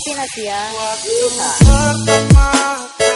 Novi Nasia. Pertama